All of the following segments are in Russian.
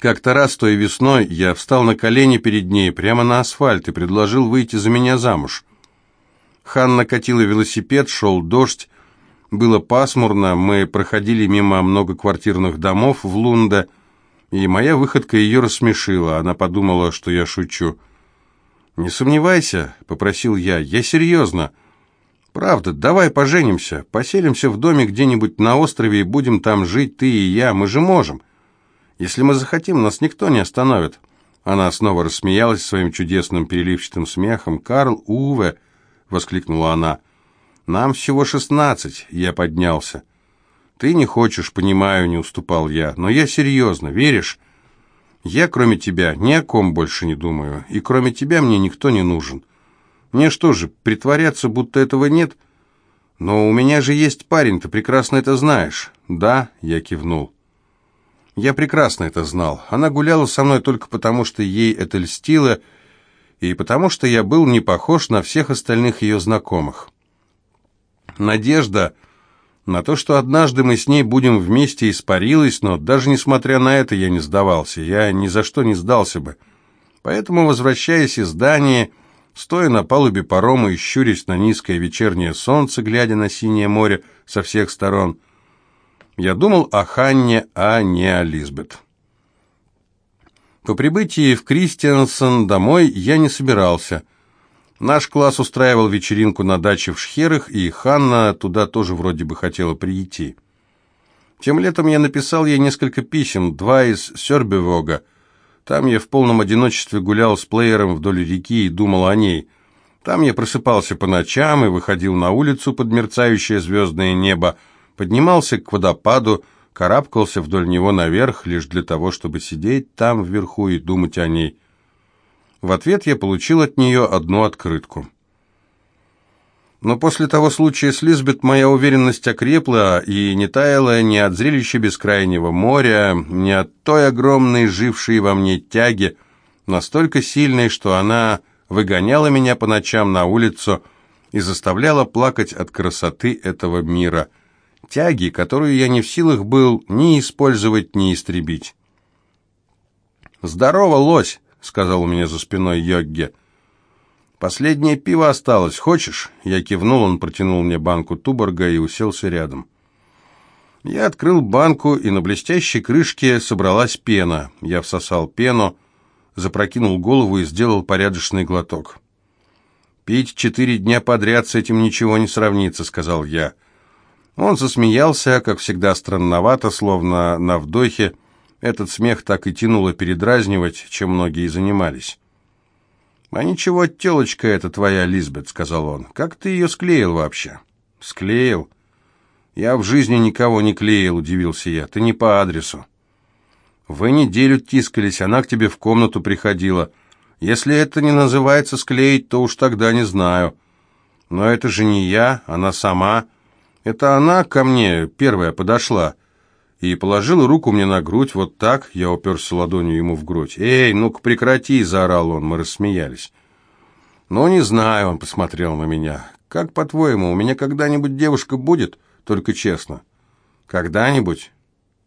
Как-то раз той весной я встал на колени перед ней прямо на асфальт и предложил выйти за меня замуж. Ханна катила велосипед, шел дождь, было пасмурно, мы проходили мимо многоквартирных домов в Лунде, и моя выходка ее рассмешила. Она подумала, что я шучу. «Не сомневайся», — попросил я, — «я серьезно». «Правда, давай поженимся, поселимся в доме где-нибудь на острове и будем там жить, ты и я, мы же можем. Если мы захотим, нас никто не остановит». Она снова рассмеялась своим чудесным переливчатым смехом. «Карл, Уве!» — воскликнула она. «Нам всего шестнадцать», — я поднялся. «Ты не хочешь, понимаю», — не уступал я, — «но я серьезно, веришь?» «Я, кроме тебя, ни о ком больше не думаю, и кроме тебя мне никто не нужен. Мне что же, притворяться, будто этого нет? Но у меня же есть парень, ты прекрасно это знаешь». «Да», — я кивнул. Я прекрасно это знал. Она гуляла со мной только потому, что ей это льстило, и потому что я был не похож на всех остальных ее знакомых. Надежда на то, что однажды мы с ней будем вместе, испарилась, но даже несмотря на это я не сдавался, я ни за что не сдался бы. Поэтому, возвращаясь из здания, стоя на палубе парома и щурясь на низкое вечернее солнце, глядя на синее море со всех сторон, я думал о Ханне, а не о Лизбет. По прибытии в Кристиансон домой я не собирался. Наш класс устраивал вечеринку на даче в Шхерах, и Ханна туда тоже вроде бы хотела прийти. Тем летом я написал ей несколько писем, два из Сёрбевога. Там я в полном одиночестве гулял с плеером вдоль реки и думал о ней. Там я просыпался по ночам и выходил на улицу под мерцающее звездное небо, поднимался к водопаду, карабкался вдоль него наверх, лишь для того, чтобы сидеть там вверху и думать о ней. В ответ я получил от нее одну открытку. Но после того случая с Лизбет моя уверенность окрепла и не таяла ни от зрелища бескрайнего моря, ни от той огромной, жившей во мне тяги, настолько сильной, что она выгоняла меня по ночам на улицу и заставляла плакать от красоты этого мира – тяги, которую я не в силах был ни использовать, ни истребить. «Здорово, лось!» — сказал у меня за спиной Йогге. «Последнее пиво осталось. Хочешь?» Я кивнул, он протянул мне банку Туборга и уселся рядом. Я открыл банку, и на блестящей крышке собралась пена. Я всосал пену, запрокинул голову и сделал порядочный глоток. «Пить четыре дня подряд с этим ничего не сравнится», — сказал я. «Я...» Он засмеялся, как всегда странновато, словно на вдохе. Этот смех так и тянуло передразнивать, чем многие занимались. «А ничего, телочка эта твоя, Лизбет», — сказал он. «Как ты ее склеил вообще?» «Склеил?» «Я в жизни никого не клеил», — удивился я. «Ты не по адресу». «Вы неделю тискались, она к тебе в комнату приходила. Если это не называется склеить, то уж тогда не знаю. Но это же не я, она сама». Это она ко мне первая подошла и положила руку мне на грудь, вот так, я уперся ладонью ему в грудь. «Эй, ну-ка прекрати!» – заорал он, мы рассмеялись. «Ну, не знаю», – он посмотрел на меня. «Как, по-твоему, у меня когда-нибудь девушка будет? Только честно». «Когда-нибудь?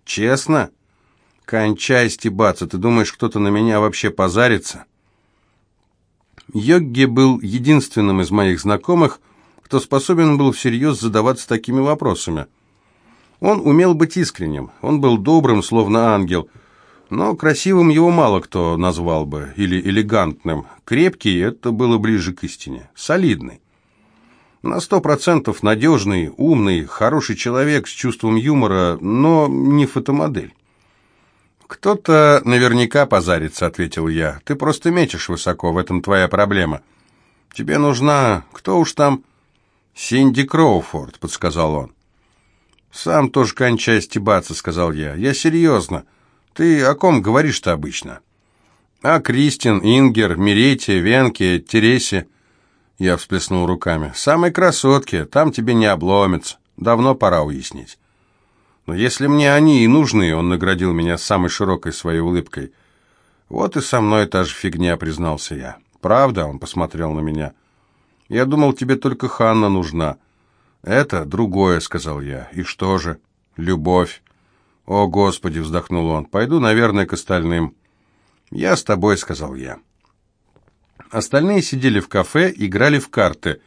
Честно?» «Кончай стебаться, ты думаешь, кто-то на меня вообще позарится?» Йогги был единственным из моих знакомых – кто способен был всерьез задаваться такими вопросами. Он умел быть искренним, он был добрым, словно ангел, но красивым его мало кто назвал бы, или элегантным. Крепкий – это было ближе к истине, солидный. На сто процентов надежный, умный, хороший человек с чувством юмора, но не фотомодель. «Кто-то наверняка позарится», — ответил я. «Ты просто метишь высоко, в этом твоя проблема. Тебе нужна... Кто уж там...» «Синди Кроуфорд», — подсказал он. «Сам тоже кончай стебаться», — сказал я. «Я серьезно. Ты о ком говоришь-то обычно?» «А Кристин, Ингер, Мирете, Венке, Тересе...» Я всплеснул руками. «Самые красотки, там тебе не обломится. Давно пора уяснить». «Но если мне они и нужны», — он наградил меня самой широкой своей улыбкой. «Вот и со мной та же фигня», — признался я. «Правда?» — он посмотрел на меня. Я думал, тебе только Ханна нужна. Это другое, сказал я. И что же? Любовь. «О, Господи!» — вздохнул он. «Пойду, наверное, к остальным». «Я с тобой», — сказал я. Остальные сидели в кафе, играли в карты.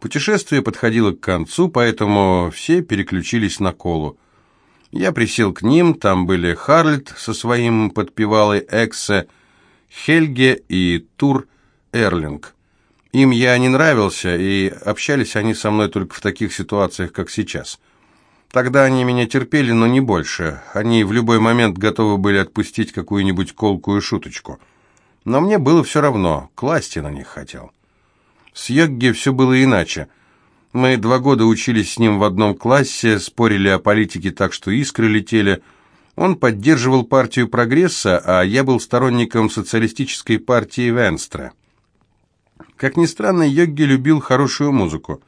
Путешествие подходило к концу, поэтому все переключились на колу. Я присел к ним, там были Харльд со своим подпевалой Эксе, Хельге и Тур Эрлинг. Им я не нравился, и общались они со мной только в таких ситуациях, как сейчас. Тогда они меня терпели, но не больше. Они в любой момент готовы были отпустить какую-нибудь колкую шуточку. Но мне было все равно, класть я на них хотел. С Йогги все было иначе. Мы два года учились с ним в одном классе, спорили о политике так, что искры летели. Он поддерживал партию прогресса, а я был сторонником социалистической партии Венстра. Как ни странно, Йогги любил хорошую музыку.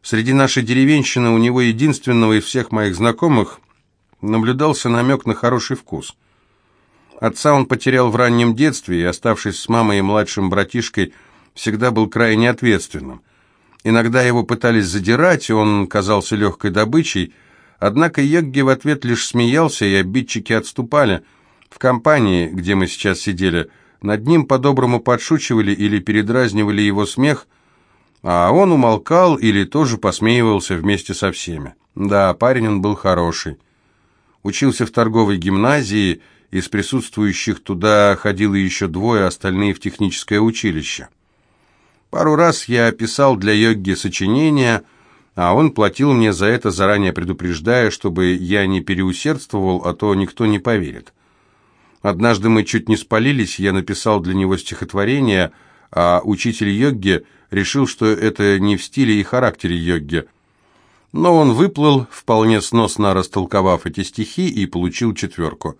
Среди нашей деревенщины у него единственного из всех моих знакомых наблюдался намек на хороший вкус. Отца он потерял в раннем детстве и, оставшись с мамой и младшим братишкой, всегда был крайне ответственным. Иногда его пытались задирать, и он казался легкой добычей, однако Йогги в ответ лишь смеялся, и обидчики отступали. В компании, где мы сейчас сидели, над ним по-доброму подшучивали или передразнивали его смех – а он умолкал или тоже посмеивался вместе со всеми. Да, парень он был хороший. Учился в торговой гимназии, из присутствующих туда ходило еще двое, остальные в техническое училище. Пару раз я писал для йоги сочинения, а он платил мне за это, заранее предупреждая, чтобы я не переусердствовал, а то никто не поверит. Однажды мы чуть не спалились, я написал для него стихотворение, а учитель йоги – решил, что это не в стиле и характере йогги. Но он выплыл, вполне сносно растолковав эти стихи, и получил четверку.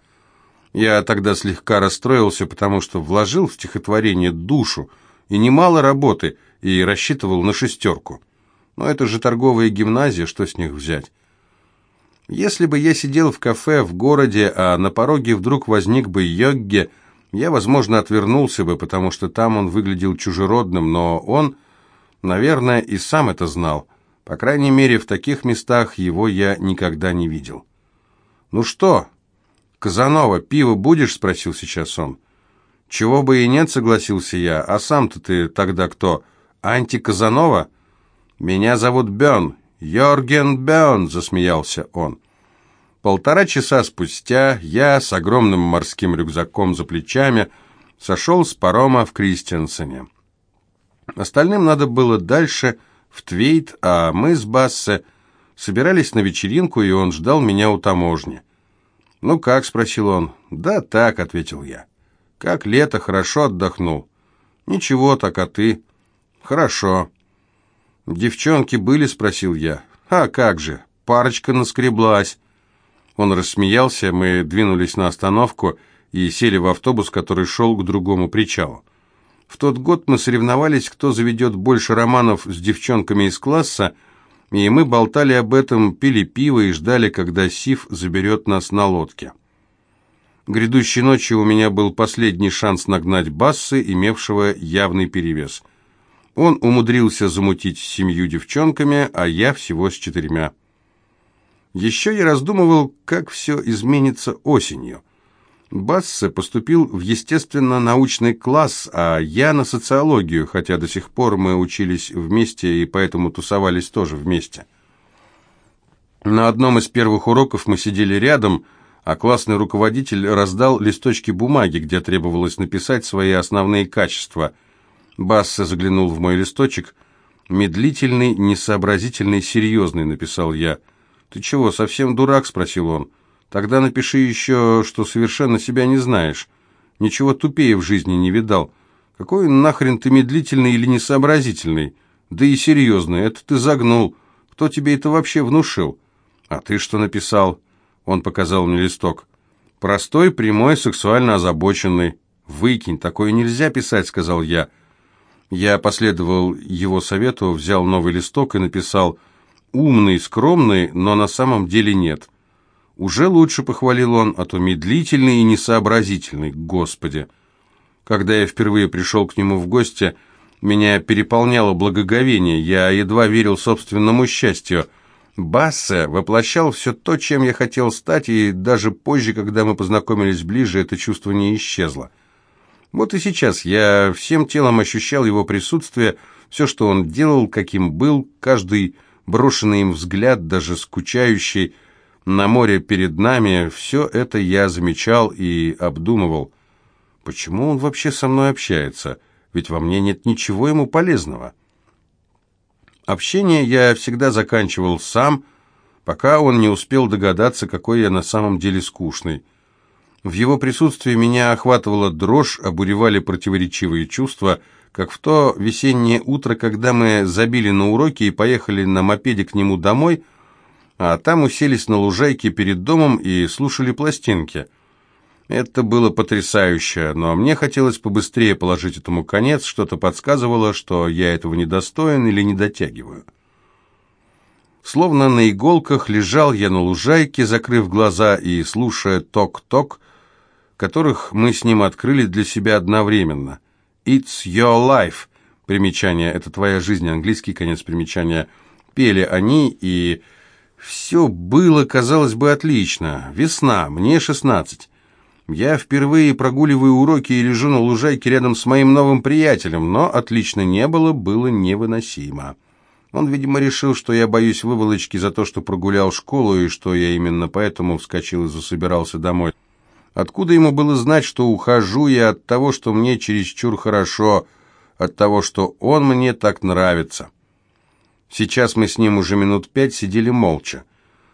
Я тогда слегка расстроился, потому что вложил в стихотворение душу и немало работы, и рассчитывал на шестерку. Но это же торговая гимназия, что с них взять? Если бы я сидел в кафе в городе, а на пороге вдруг возник бы йогги, я, возможно, отвернулся бы, потому что там он выглядел чужеродным, но он, наверное, и сам это знал. По крайней мере, в таких местах его я никогда не видел. «Ну что, Казанова, пиво будешь?» — спросил сейчас он. «Чего бы и нет», — согласился я. «А сам-то ты тогда кто? Анти-Казанова?» «Меня зовут Бен, Йорген Бен», — засмеялся он. Полтора часа спустя я с огромным морским рюкзаком за плечами сошел с парома в Кристиансене. Остальным надо было дальше, в Твейт, а мы с Бассе собирались на вечеринку, и он ждал меня у таможни. «Ну как?» — спросил он. «Да так», — ответил я. «Как лето, хорошо отдохнул». «Ничего так, а ты?» «Хорошо». «Девчонки были?» — спросил я. «А как же, парочка наскреблась». Он рассмеялся, мы двинулись на остановку и сели в автобус, который шел к другому причалу. В тот год мы соревновались, кто заведет больше романов с девчонками из класса, и мы болтали об этом, пили пиво и ждали, когда Сив заберет нас на лодке. Грядущей ночью у меня был последний шанс нагнать Бассы, имевшего явный перевес. Он умудрился замутить с семью девчонками, а я всего с четырьмя. Еще я раздумывал, как все изменится осенью. Бассе поступил в естественно-научный класс, а я на социологию, хотя до сих пор мы учились вместе и поэтому тусовались тоже вместе. На одном из первых уроков мы сидели рядом, а классный руководитель раздал листочки бумаги, где требовалось написать свои основные качества. Бассе заглянул в мой листочек. «Медлительный, несообразительный, серьезный», — написал я. «Ты чего, совсем дурак?» – спросил он. «Тогда напиши еще, что совершенно себя не знаешь. Ничего тупее в жизни не видал. Какой нахрен ты медлительный или несообразительный? Да и серьезный, это ты загнул. Кто тебе это вообще внушил?» «А ты что написал?» Он показал мне листок. «Простой, прямой, сексуально озабоченный». «Выкинь, такое нельзя писать», — сказал я. Я последовал его совету, взял новый листок и написал умный, скромный, но на самом деле нет. Уже лучше, похвалил он, а то медлительный и несообразительный, господи. Когда я впервые пришел к нему в гости, меня переполняло благоговение, я едва верил собственному счастью. Бассе воплощал все то, чем я хотел стать, и даже позже, когда мы познакомились ближе, это чувство не исчезло. Вот и сейчас я всем телом ощущал его присутствие, все, что он делал, каким был, каждый брошенный им взгляд, даже скучающий на море перед нами, все это я замечал и обдумывал. Почему он вообще со мной общается? Ведь во мне нет ничего ему полезного. Общение я всегда заканчивал сам, пока он не успел догадаться, какой я на самом деле скучный. В его присутствии меня охватывала дрожь, обуревали противоречивые чувства, как в то весеннее утро, когда мы забили на уроки и поехали на мопеде к нему домой, а там уселись на лужайке перед домом и слушали пластинки – это было потрясающе, но мне хотелось побыстрее положить этому конец, что-то подсказывало, что я этого недостоин или не дотягиваю. Словно на иголках лежал я на лужайке, закрыв глаза и слушая ток-ток, которых мы с ним открыли для себя одновременно. «It's your life» примечание, это твоя жизнь, английский конец примечания. Пели они, и все было, казалось бы, отлично. Весна, мне шестнадцать. Я впервые прогуливаю уроки и лежу на лужайке рядом с моим новым приятелем, но отлично не было, было невыносимо. Он, видимо, решил, что я боюсь выволочки за то, что прогулял школу, и что я именно поэтому вскочил и засобирался домой. Откуда ему было знать, что ухожу я от того, что мне чересчур хорошо, от того, что он мне так нравится? Сейчас мы с ним уже минут пять сидели молча.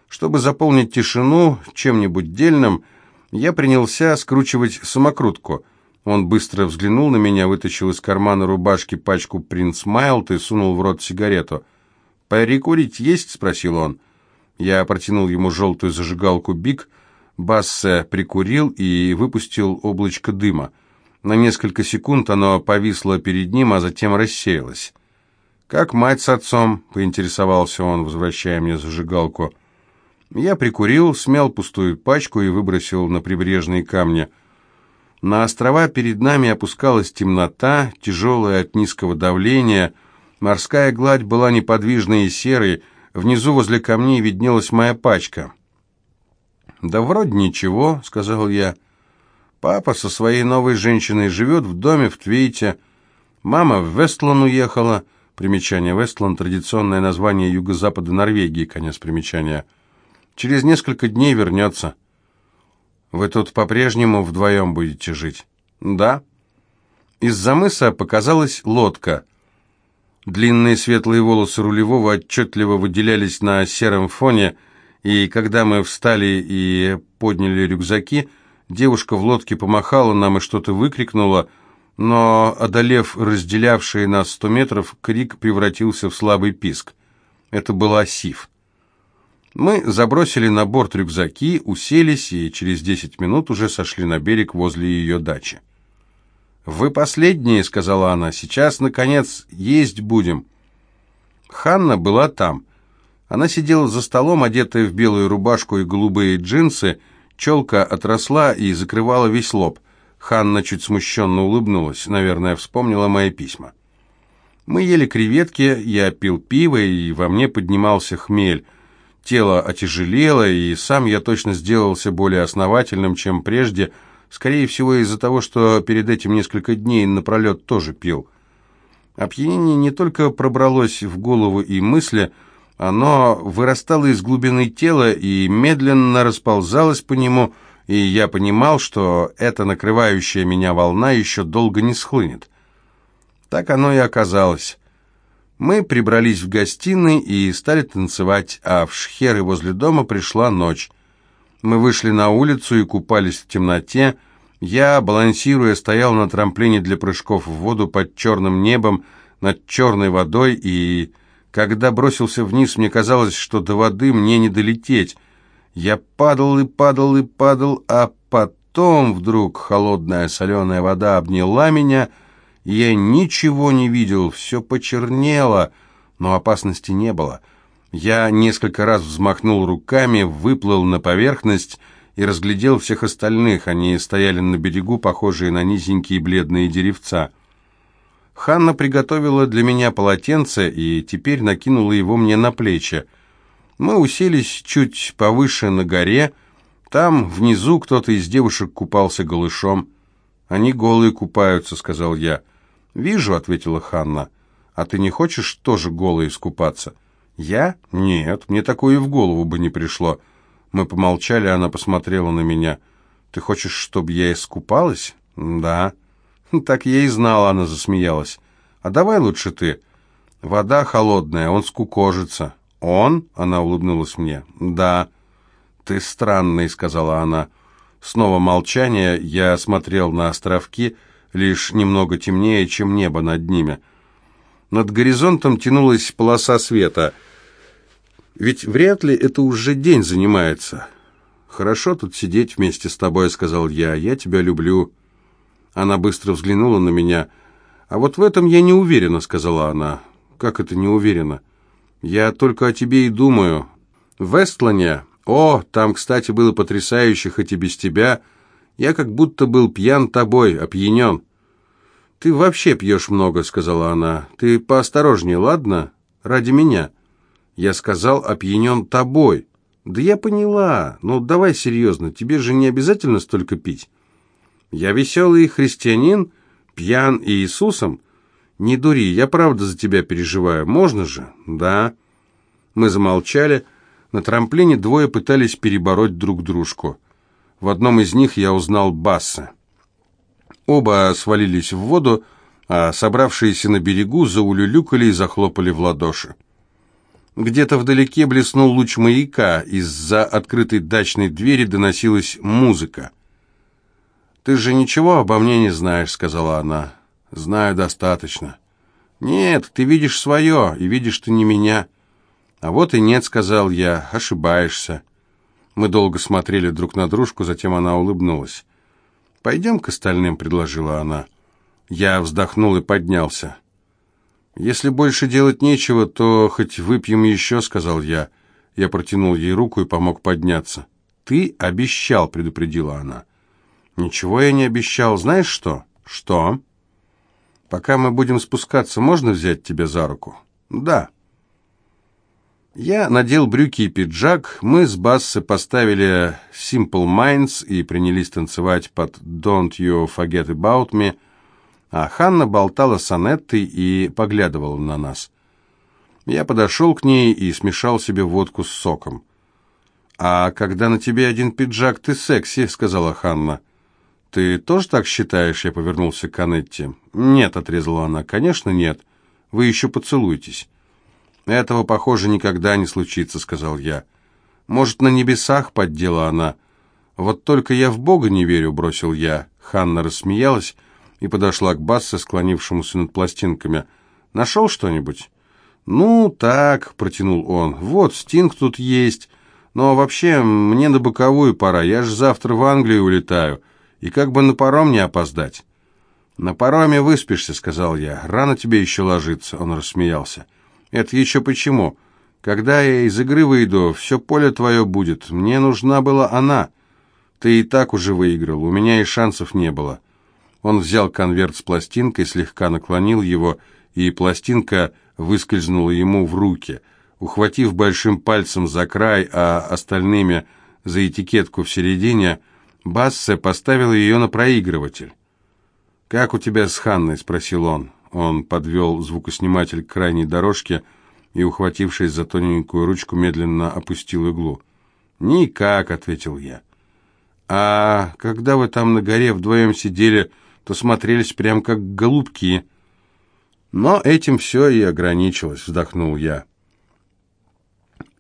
Чтобы заполнить тишину чем-нибудь дельным, я принялся скручивать самокрутку. Он быстро взглянул на меня, вытащил из кармана рубашки пачку «Принц Майлд» и сунул в рот сигарету. «Перекурить есть?» — спросил он. Я протянул ему желтую зажигалку «Биг». Бассе прикурил и выпустил облачко дыма. На несколько секунд оно повисло перед ним, а затем рассеялось. «Как мать с отцом?» — поинтересовался он, возвращая мне зажигалку. Я прикурил, смял пустую пачку и выбросил на прибрежные камни. На острова перед нами опускалась темнота, тяжелая от низкого давления. Морская гладь была неподвижной и серой. Внизу возле камней виднелась моя пачка. «Да вроде ничего», — сказал я. «Папа со своей новой женщиной живет в доме в Твейте. Мама в Вестлан уехала». Примечание Вестланд — традиционное название юго-запада Норвегии, конец примечания. Через несколько дней вернется. Вы тут по-прежнему вдвоем будете жить? Да. Из-за мыса показалась лодка. Длинные светлые волосы рулевого отчетливо выделялись на сером фоне, и когда мы встали и подняли рюкзаки, девушка в лодке помахала нам и что-то выкрикнула, но, одолев разделявшие нас сто метров, крик превратился в слабый писк. Это был Асиф. Мы забросили на борт рюкзаки, уселись и через десять минут уже сошли на берег возле ее дачи. «Вы последние», — сказала она, — «сейчас, наконец, есть будем». Ханна была там. Она сидела за столом, одетая в белую рубашку и голубые джинсы, челка отросла и закрывала весь лоб. Ханна чуть смущенно улыбнулась, наверное, вспомнила мои письма. Мы ели креветки, я пил пиво, и во мне поднимался хмель. Тело отяжелело, и сам я точно сделался более основательным, чем прежде, скорее всего из-за того, что перед этим несколько дней напролет тоже пил. Опьянение не только пробралось в голову и мысли, оно вырастало из глубины тела и медленно расползалось по нему, и я понимал, что эта накрывающая меня волна еще долго не схлынет. Так оно и оказалось. Мы прибрались в гостиной и стали танцевать, а в шхеры возле дома пришла ночь. Мы вышли на улицу и купались в темноте. Я, балансируя, стоял на трамплине для прыжков в воду под черным небом, над черной водой, и когда бросился вниз, мне казалось, что до воды мне не долететь. Я падал и падал и падал, а потом вдруг холодная соленая вода обняла меня — я ничего не видел, все почернело, но опасности не было. Я несколько раз взмахнул руками, выплыл на поверхность и разглядел всех остальных. Они стояли на берегу, похожие на низенькие бледные деревца. Ханна приготовила для меня полотенце и теперь накинула его мне на плечи. Мы уселись чуть повыше на горе. Там внизу кто-то из девушек купался голышом. «Они голые купаются», — сказал я. «Вижу», — ответила Ханна. «А ты не хочешь тоже голой искупаться?» «Я? Нет, мне такое и в голову бы не пришло». Мы помолчали, она посмотрела на меня. «Ты хочешь, чтобы я искупалась?» «Да». «Так я и знала», — она засмеялась. «А давай лучше ты». «Вода холодная, он скукожится». «Он?» — она улыбнулась мне. «Да». «Ты странный», — сказала она. Снова молчание, я смотрел на островки, лишь немного темнее, чем небо над ними. Над горизонтом тянулась полоса света. Ведь вряд ли это уже день занимается. «Хорошо тут сидеть вместе с тобой», — сказал я. «Я тебя люблю». Она быстро взглянула на меня. «А вот в этом я не уверена», — сказала она. «Как это не уверена?» Я только о тебе и думаю. В Эстлане... О, там, кстати, было потрясающе, хоть и без тебя. Я как будто был пьян тобой, опьянен. Ты вообще пьешь много, сказала она. Ты поосторожнее, ладно? Ради меня. Я сказал, опьянен тобой. Да я поняла. Ну, давай серьезно, тебе же не обязательно столько пить. Я веселый христианин, пьян Иисусом. «Не дури, я правда за тебя переживаю. Можно же?» «Да». Мы замолчали. На трамплине двое пытались перебороть друг дружку. В одном из них я узнал Басса. Оба свалились в воду, а собравшиеся на берегу заулюлюкали и захлопали в ладоши. Где-то вдалеке блеснул луч маяка, из-за открытой дачной двери доносилась музыка. «Ты же ничего обо мне не знаешь», — сказала она. Знаю достаточно. Нет, ты видишь свое, и видишь ты не меня. А вот и нет, сказал я, ошибаешься. Мы долго смотрели друг на дружку, затем она улыбнулась. «Пойдем к остальным», — предложила она. Я вздохнул и поднялся. «Если больше делать нечего, то хоть выпьем еще», — сказал я. Я протянул ей руку и помог подняться. «Ты обещал», — предупредила она. «Ничего я не обещал. Знаешь что?» «Что?» Пока мы будем спускаться, можно взять тебя за руку? Да. Я надел брюки и пиджак, мы с Бассы поставили Simple Minds и принялись танцевать под Don't You Forget About Me, а Ханна болтала с Анеттой и поглядывала на нас. Я подошел к ней и смешал себе водку с соком. «А когда на тебе один пиджак, ты секси», — сказала Ханна. «Ты тоже так считаешь?» Я повернулся к Анетте. «Нет», — отрезала она. «Конечно нет. Вы еще поцелуетесь». «Этого, похоже, никогда не случится», — сказал я. «Может, на небесах?» — поддела она. «Вот только я в Бога не верю», — бросил я. Ханна рассмеялась и подошла к Бассе, склонившемуся над пластинками. «Нашел что-нибудь?» «Ну, так», — протянул он. «Вот, Стинг тут есть. Но вообще, мне на боковую пора. Я же завтра в Англию улетаю» и как бы на паром не опоздать. «На пароме выспишься», — сказал я. «Рано тебе еще ложиться», — он рассмеялся. «Это еще почему? Когда я из игры выйду, все поле твое будет. Мне нужна была она. Ты и так уже выиграл, у меня и шансов не было». Он взял конверт с пластинкой, слегка наклонил его, и пластинка выскользнула ему в руки. Ухватив большим пальцем за край, а остальными за этикетку в середине — Бассе поставил ее на проигрыватель. «Как у тебя с Ханной?» — спросил он. Он подвел звукосниматель к крайней дорожке и, ухватившись за тоненькую ручку, медленно опустил иглу. «Никак», — ответил я. «А когда вы там на горе вдвоем сидели, то смотрелись прям как голубки». «Но этим все и ограничилось», — вздохнул я.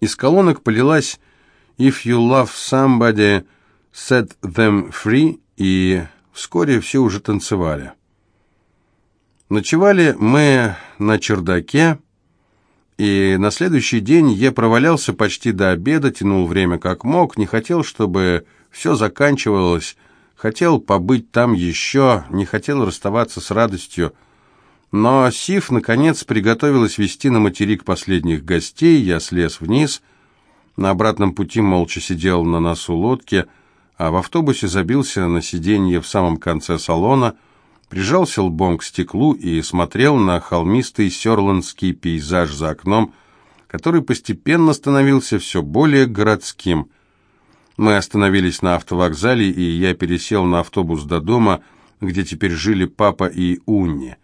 Из колонок полилась «If you love somebody», Set Them Free, и вскоре все уже танцевали. Ночевали мы на чердаке, и на следующий день я провалялся почти до обеда, тянул время как мог, не хотел, чтобы все заканчивалось, хотел побыть там еще, не хотел расставаться с радостью. Но Сив, наконец, приготовилась вести на материк последних гостей, я слез вниз, на обратном пути молча сидел на носу лодки, а в автобусе забился на сиденье в самом конце салона, прижался лбом к стеклу и смотрел на холмистый серландский пейзаж за окном, который постепенно становился все более городским. Мы остановились на автовокзале, и я пересел на автобус до дома, где теперь жили папа и Унни.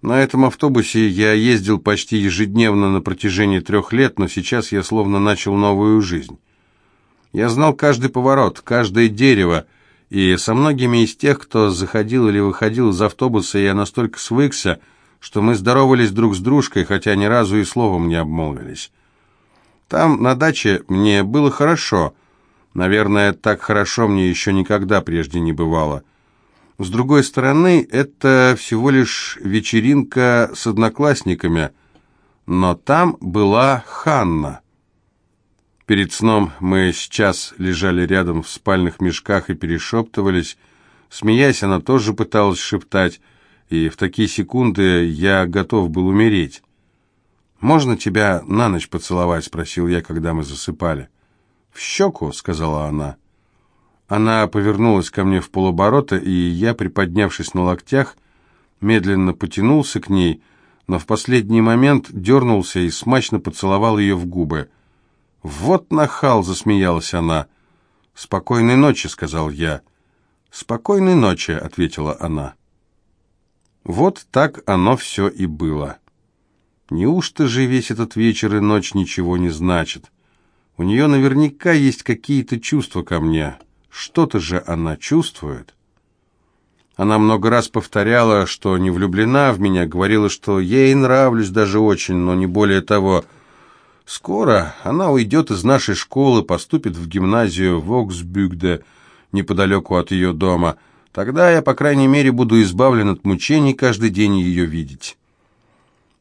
На этом автобусе я ездил почти ежедневно на протяжении трех лет, но сейчас я словно начал новую жизнь. Я знал каждый поворот, каждое дерево, и со многими из тех, кто заходил или выходил из автобуса, я настолько свыкся, что мы здоровались друг с дружкой, хотя ни разу и словом не обмолвились. Там, на даче, мне было хорошо. Наверное, так хорошо мне еще никогда прежде не бывало. С другой стороны, это всего лишь вечеринка с одноклассниками, но там была Ханна. Перед сном мы сейчас лежали рядом в спальных мешках и перешептывались. Смеясь, она тоже пыталась шептать, и в такие секунды я готов был умереть. «Можно тебя на ночь поцеловать?» — спросил я, когда мы засыпали. «В щеку», — сказала она. Она повернулась ко мне в полоборота, и я, приподнявшись на локтях, медленно потянулся к ней, но в последний момент дернулся и смачно поцеловал ее в губы. «Вот нахал!» — засмеялась она. «Спокойной ночи», — сказал я. «Спокойной ночи», — ответила она. Вот так оно все и было. Неужто же весь этот вечер и ночь ничего не значит? У нее наверняка есть какие-то чувства ко мне». Что-то же она чувствует. Она много раз повторяла, что не влюблена в меня, говорила, что ей нравлюсь даже очень, но не более того. Скоро она уйдет из нашей школы, поступит в гимназию в Оксбюгде, неподалеку от ее дома. Тогда я, по крайней мере, буду избавлен от мучений каждый день ее видеть.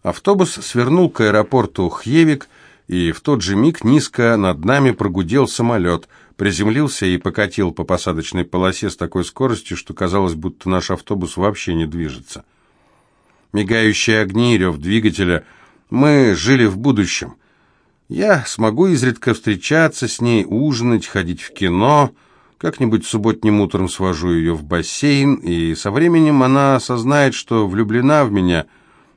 Автобус свернул к аэропорту Хьевик, и в тот же миг низко над нами прогудел самолет – приземлился и покатил по посадочной полосе с такой скоростью, что казалось, будто наш автобус вообще не движется. Мигающие огни, рев двигателя. Мы жили в будущем. Я смогу изредка встречаться с ней, ужинать, ходить в кино. Как-нибудь субботним утром свожу ее в бассейн, и со временем она осознает, что влюблена в меня.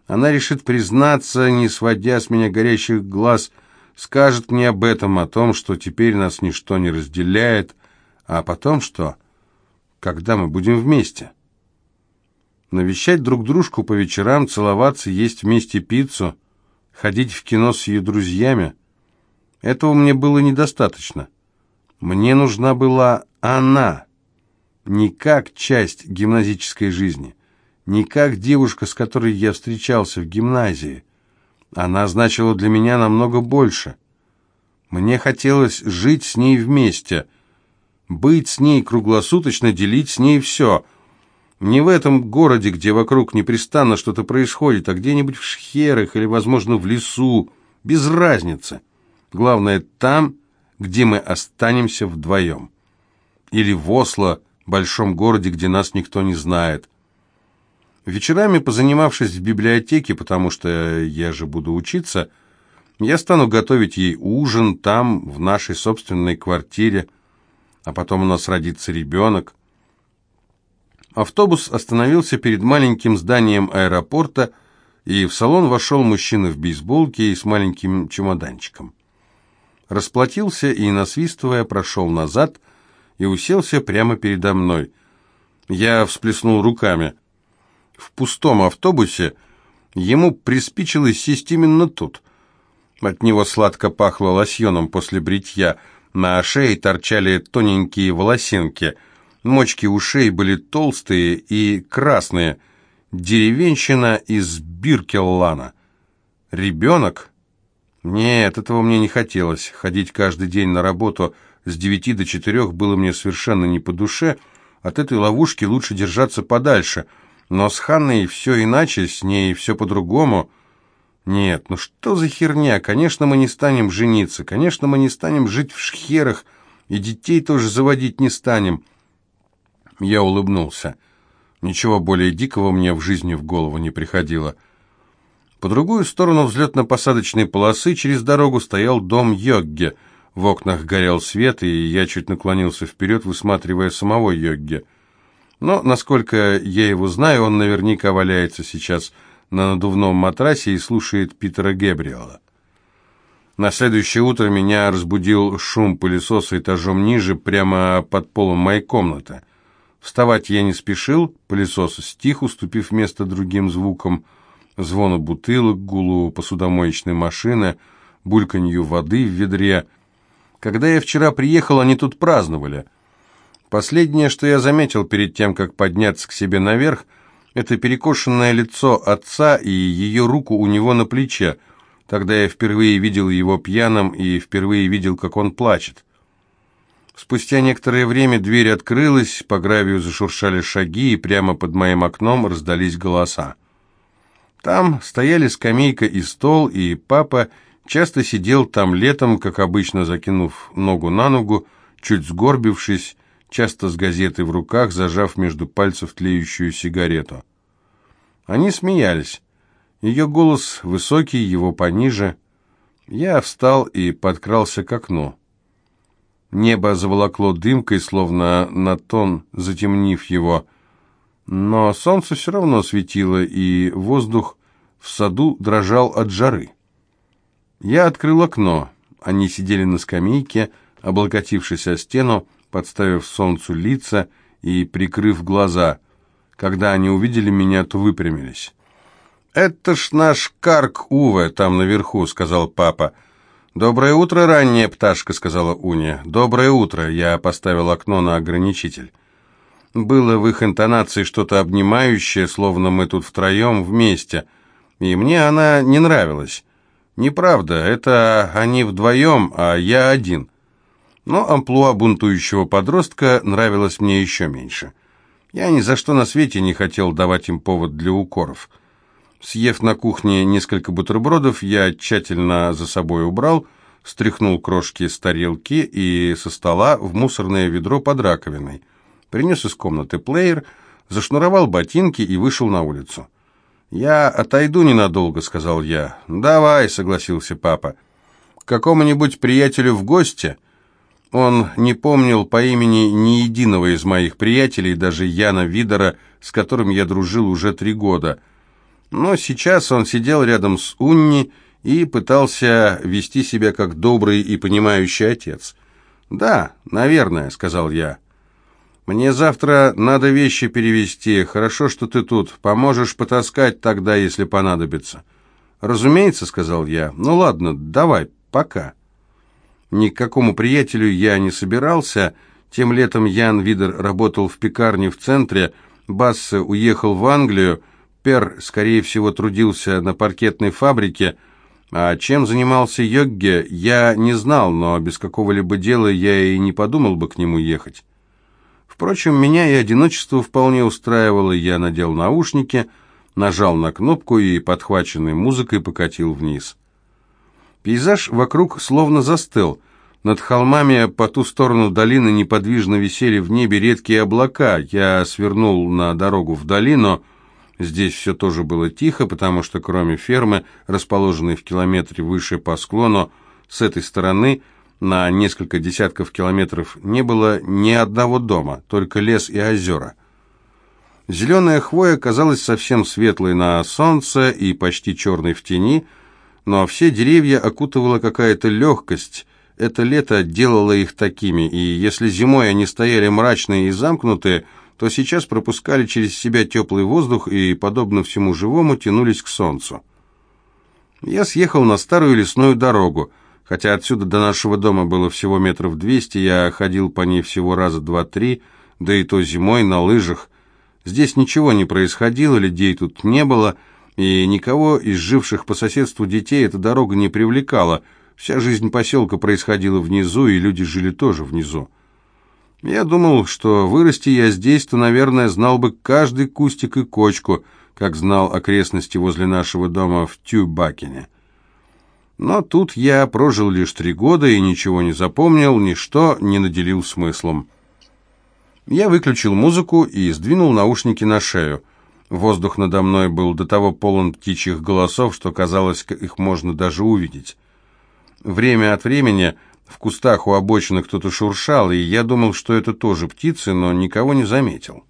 Она решит признаться, не сводя с меня горящих глаз – скажет мне об этом, о том, что теперь нас ничто не разделяет, а потом что? Когда мы будем вместе? Навещать друг дружку по вечерам, целоваться, есть вместе пиццу, ходить в кино с ее друзьями. Этого мне было недостаточно. Мне нужна была она, не как часть гимназической жизни, не как девушка, с которой я встречался в гимназии. Она значила для меня намного больше. Мне хотелось жить с ней вместе, быть с ней круглосуточно, делить с ней все. Не в этом городе, где вокруг непрестанно что-то происходит, а где-нибудь в Шхерах или, возможно, в лесу. Без разницы. Главное, там, где мы останемся вдвоем. Или в Осло, большом городе, где нас никто не знает. Вечерами, позанимавшись в библиотеке, потому что я же буду учиться, я стану готовить ей ужин там, в нашей собственной квартире, а потом у нас родится ребенок. Автобус остановился перед маленьким зданием аэропорта, и в салон вошел мужчина в бейсболке и с маленьким чемоданчиком. Расплатился и, насвистывая, прошел назад и уселся прямо передо мной. Я всплеснул руками в пустом автобусе, ему приспичило сесть именно тут. От него сладко пахло лосьоном после бритья, на шее торчали тоненькие волосинки, мочки ушей были толстые и красные, деревенщина из Биркеллана. Ребенок? Нет, этого мне не хотелось. Ходить каждый день на работу с девяти до четырех было мне совершенно не по душе. От этой ловушки лучше держаться подальше — но с Ханной все иначе, с ней все по-другому. Нет, ну что за херня? Конечно, мы не станем жениться, конечно, мы не станем жить в шхерах, и детей тоже заводить не станем. Я улыбнулся. Ничего более дикого мне в жизни в голову не приходило. По другую сторону взлетно-посадочной полосы через дорогу стоял дом Йогге. В окнах горел свет, и я чуть наклонился вперед, высматривая самого Йогге. Но, насколько я его знаю, он наверняка валяется сейчас на надувном матрасе и слушает Питера Гэбриэла. На следующее утро меня разбудил шум пылесоса этажом ниже, прямо под полом моей комнаты. Вставать я не спешил, пылесос стих, уступив место другим звукам, звону бутылок, гулу посудомоечной машины, бульканью воды в ведре. Когда я вчера приехал, они тут праздновали. Последнее, что я заметил перед тем, как подняться к себе наверх, это перекошенное лицо отца и ее руку у него на плече – Тогда я впервые видел его пьяным и впервые видел, как он плачет. Спустя некоторое время дверь открылась, по гравию зашуршали шаги, и прямо под моим окном раздались голоса. Там стояли скамейка и стол, и папа часто сидел там летом, как обычно, закинув ногу на ногу, чуть сгорбившись, часто с газетой в руках, зажав между пальцев тлеющую сигарету. Они смеялись. Ее голос высокий, его пониже. Я встал и подкрался к окну. Небо заволокло дымкой, словно на тон затемнив его. Но солнце все равно светило, и воздух в саду дрожал от жары. Я открыл окно. Они сидели на скамейке, облокотившись о стену, подставив солнцу лица и прикрыв глаза. Когда они увидели меня, то выпрямились. «Это ж наш Карк Уве там наверху», — сказал папа. «Доброе утро, ранняя пташка», — сказала Уня. «Доброе утро», — я поставил окно на ограничитель. Было в их интонации что-то обнимающее, словно мы тут втроем вместе, и мне она не нравилась. Неправда, это они вдвоем, а я один. Но амплуа бунтующего подростка нравилось мне еще меньше. Я ни за что на свете не хотел давать им повод для укоров. Съев на кухне несколько бутербродов, я тщательно за собой убрал, стряхнул крошки с тарелки и со стола в мусорное ведро под раковиной. Принес из комнаты плеер, зашнуровал ботинки и вышел на улицу. «Я отойду ненадолго», — сказал я. «Давай», — согласился папа. «К какому-нибудь приятелю в гости?» Он не помнил по имени ни единого из моих приятелей, даже Яна Видера, с которым я дружил уже три года — но сейчас он сидел рядом с Унни и пытался вести себя как добрый и понимающий отец. «Да, наверное», — сказал я. «Мне завтра надо вещи перевезти. Хорошо, что ты тут. Поможешь потаскать тогда, если понадобится». «Разумеется», — сказал я. «Ну ладно, давай, пока». Ни к какому приятелю я не собирался. Тем летом Ян Видер работал в пекарне в центре, Бассе уехал в Англию, Пер, скорее всего, трудился на паркетной фабрике, а чем занимался Йогге, я не знал, но без какого-либо дела я и не подумал бы к нему ехать. Впрочем, меня и одиночество вполне устраивало, я надел наушники, нажал на кнопку и, подхваченной музыкой, покатил вниз. Пейзаж вокруг словно застыл. Над холмами по ту сторону долины неподвижно висели в небе редкие облака. Я свернул на дорогу в долину, Здесь все тоже было тихо, потому что кроме фермы, расположенной в километре выше по склону, с этой стороны на несколько десятков километров не было ни одного дома, только лес и озера. Зеленая хвоя казалась совсем светлой на солнце и почти черной в тени, но все деревья окутывала какая-то легкость. Это лето делало их такими, и если зимой они стояли мрачные и замкнутые, то сейчас пропускали через себя теплый воздух и, подобно всему живому, тянулись к солнцу. Я съехал на старую лесную дорогу. Хотя отсюда до нашего дома было всего метров двести, я ходил по ней всего раза два-три, да и то зимой на лыжах. Здесь ничего не происходило, людей тут не было, и никого из живших по соседству детей эта дорога не привлекала. Вся жизнь поселка происходила внизу, и люди жили тоже внизу. Я думал, что вырасти я здесь, то, наверное, знал бы каждый кустик и кочку, как знал окрестности возле нашего дома в Тюбакине. Но тут я прожил лишь три года и ничего не запомнил, ничто не наделил смыслом. Я выключил музыку и сдвинул наушники на шею. Воздух надо мной был до того полон птичьих голосов, что казалось, их можно даже увидеть. Время от времени в кустах у обочины кто-то шуршал, и я думал, что это тоже птицы, но никого не заметил.